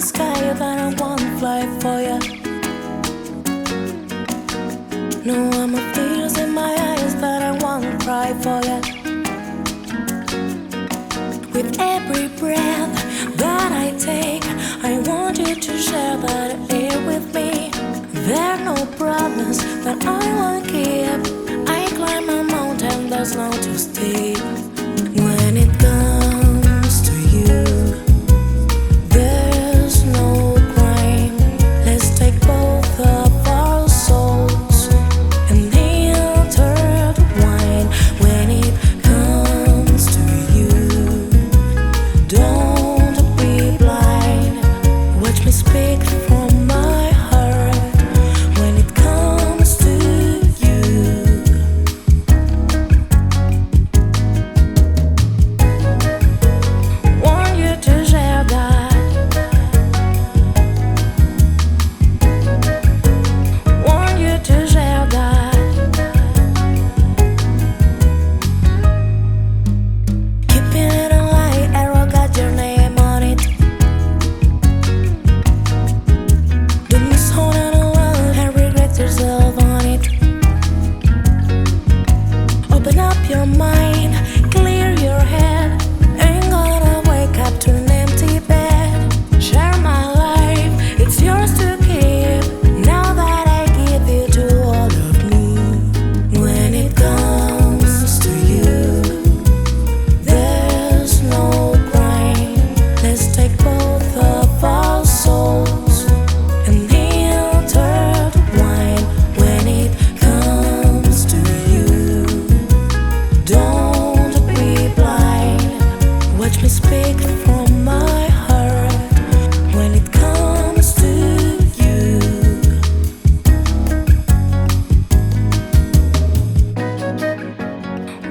the sky, if I wanna fly for ya. No, I'm a tears in my eyes, but I wanna cry for ya. With every breath that I take, I want you to share that air with me. There are no problems that I won't keep. I climb a mountain there's not to steep.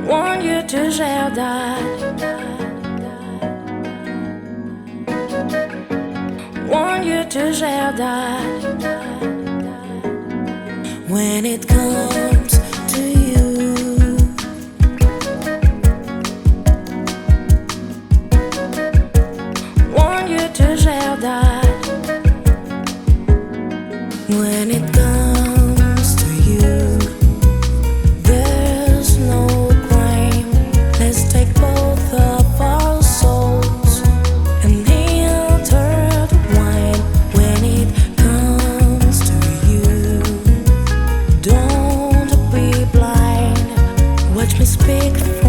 want you to share that. Want you to share that. When it comes. respect